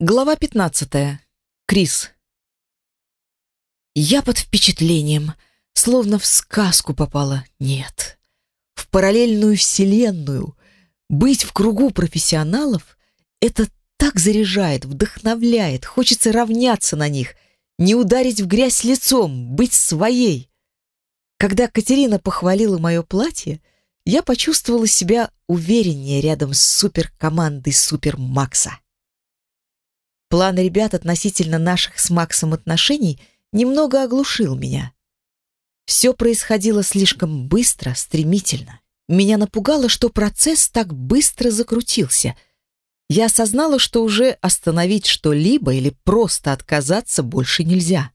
Глава 15. Крис. Я под впечатлением, словно в сказку попала. Нет. В параллельную вселенную. Быть в кругу профессионалов — это так заряжает, вдохновляет, хочется равняться на них, не ударить в грязь лицом, быть своей. Когда Катерина похвалила мое платье, я почувствовала себя увереннее рядом с суперкомандой Супер Макса. План ребят относительно наших с Максом отношений немного оглушил меня. Все происходило слишком быстро, стремительно. Меня напугало, что процесс так быстро закрутился. Я осознала, что уже остановить что-либо или просто отказаться больше нельзя.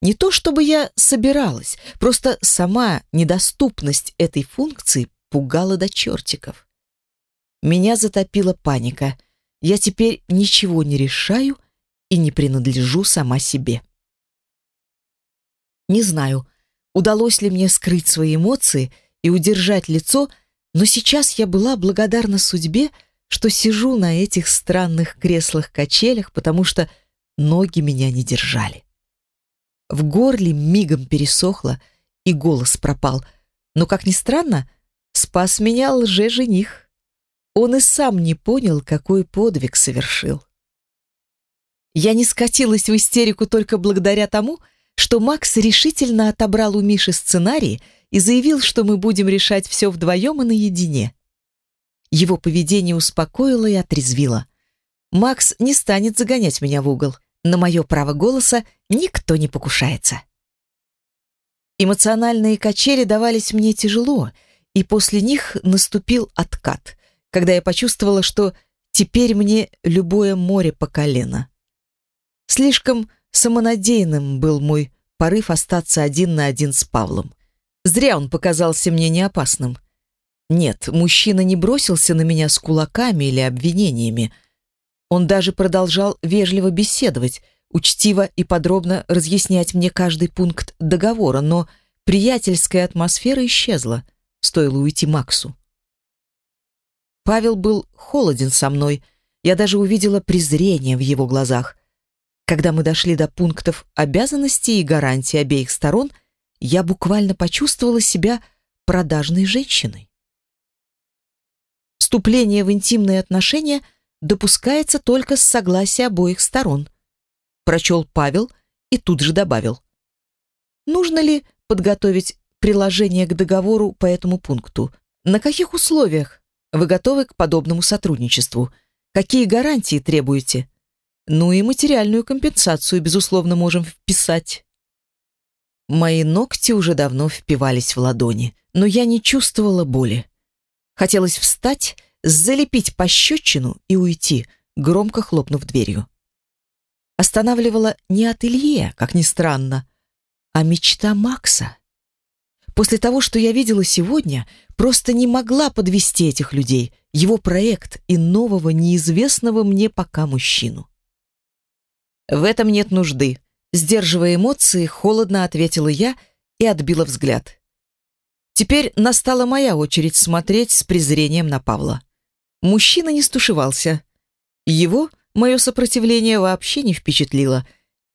Не то чтобы я собиралась, просто сама недоступность этой функции пугала до чертиков. Меня затопила паника — я теперь ничего не решаю и не принадлежу сама себе. Не знаю, удалось ли мне скрыть свои эмоции и удержать лицо, но сейчас я была благодарна судьбе, что сижу на этих странных креслах-качелях, потому что ноги меня не держали. В горле мигом пересохло, и голос пропал, но, как ни странно, спас меня лже-жених. Он и сам не понял, какой подвиг совершил. Я не скатилась в истерику только благодаря тому, что Макс решительно отобрал у Миши сценарий и заявил, что мы будем решать все вдвоем и наедине. Его поведение успокоило и отрезвило. Макс не станет загонять меня в угол. На мое право голоса никто не покушается. Эмоциональные качели давались мне тяжело, и после них наступил откат — когда я почувствовала, что теперь мне любое море по колено. Слишком самонадеянным был мой порыв остаться один на один с Павлом. Зря он показался мне неопасным. Нет, мужчина не бросился на меня с кулаками или обвинениями. Он даже продолжал вежливо беседовать, учтиво и подробно разъяснять мне каждый пункт договора, но приятельская атмосфера исчезла, стоило уйти Максу. Павел был холоден со мной. Я даже увидела презрение в его глазах. Когда мы дошли до пунктов обязанностей и гарантий обеих сторон, я буквально почувствовала себя продажной женщиной. Вступление в интимные отношения допускается только с согласия обоих сторон. Прочел Павел и тут же добавил. Нужно ли подготовить приложение к договору по этому пункту? На каких условиях? Вы готовы к подобному сотрудничеству? Какие гарантии требуете? Ну и материальную компенсацию, безусловно, можем вписать. Мои ногти уже давно впивались в ладони, но я не чувствовала боли. Хотелось встать, залепить пощечину и уйти, громко хлопнув дверью. Останавливала не ателье, как ни странно, а мечта Макса. После того, что я видела сегодня, просто не могла подвести этих людей, его проект и нового, неизвестного мне пока мужчину. В этом нет нужды. Сдерживая эмоции, холодно ответила я и отбила взгляд. Теперь настала моя очередь смотреть с презрением на Павла. Мужчина не стушевался. Его мое сопротивление вообще не впечатлило,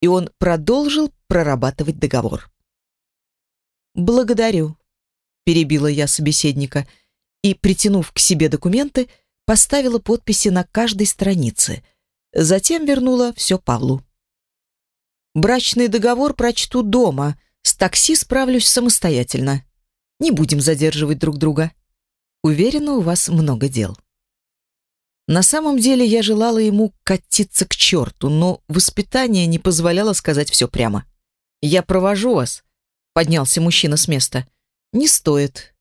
и он продолжил прорабатывать договор. «Благодарю», — перебила я собеседника и, притянув к себе документы, поставила подписи на каждой странице. Затем вернула все Павлу. «Брачный договор прочту дома. С такси справлюсь самостоятельно. Не будем задерживать друг друга. Уверена, у вас много дел». На самом деле я желала ему катиться к черту, но воспитание не позволяло сказать все прямо. «Я провожу вас», поднялся мужчина с места. Не стоит.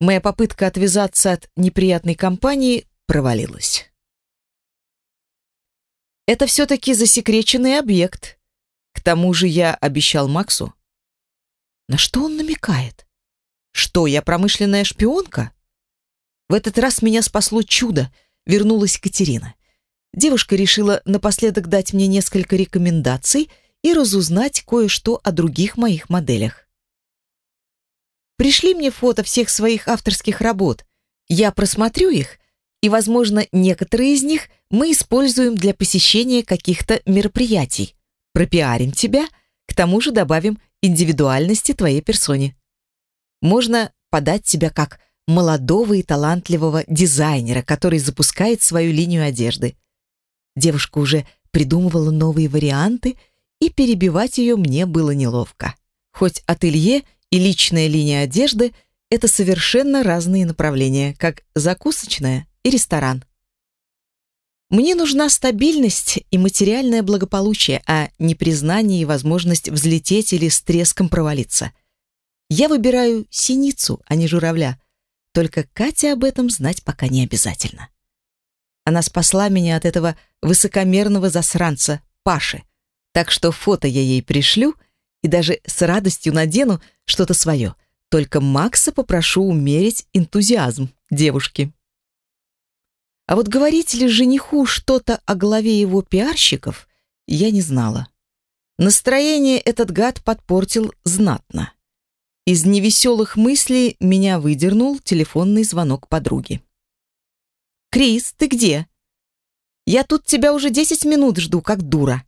Моя попытка отвязаться от неприятной компании провалилась. Это все-таки засекреченный объект. К тому же я обещал Максу. На что он намекает? Что, я промышленная шпионка? В этот раз меня спасло чудо. Вернулась Катерина. Девушка решила напоследок дать мне несколько рекомендаций — и разузнать кое-что о других моих моделях. Пришли мне фото всех своих авторских работ. Я просмотрю их И, возможно, некоторые из них мы используем для посещения каких-то мероприятий. Пропиарим тебя, к тому же добавим индивидуальности твоей персоне. Можно подать себя как молодого и талантливого дизайнера, который запускает свою линию одежды. Девушка уже придумывала новые варианты, и перебивать ее мне было неловко. Хоть ателье и личная линия одежды — это совершенно разные направления, как закусочная и ресторан. Мне нужна стабильность и материальное благополучие, а не признание и возможность взлететь или с треском провалиться. Я выбираю синицу, а не журавля. Только Кате об этом знать пока не обязательно. Она спасла меня от этого высокомерного засранца, Паши. Так что фото я ей пришлю и даже с радостью надену что-то свое. Только Макса попрошу умерить энтузиазм девушки. А вот говорить ли жениху что-то о голове его пиарщиков, я не знала. Настроение этот гад подпортил знатно. Из невеселых мыслей меня выдернул телефонный звонок подруги. «Крис, ты где?» «Я тут тебя уже десять минут жду, как дура».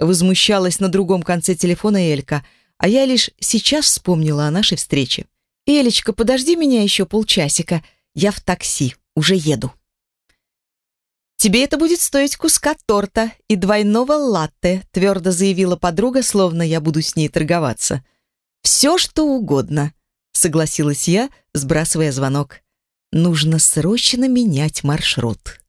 Возмущалась на другом конце телефона Элька, а я лишь сейчас вспомнила о нашей встрече. «Элечка, подожди меня еще полчасика. Я в такси, уже еду». «Тебе это будет стоить куска торта и двойного латте», твердо заявила подруга, словно я буду с ней торговаться. «Все, что угодно», — согласилась я, сбрасывая звонок. Нужно срочно менять маршрут.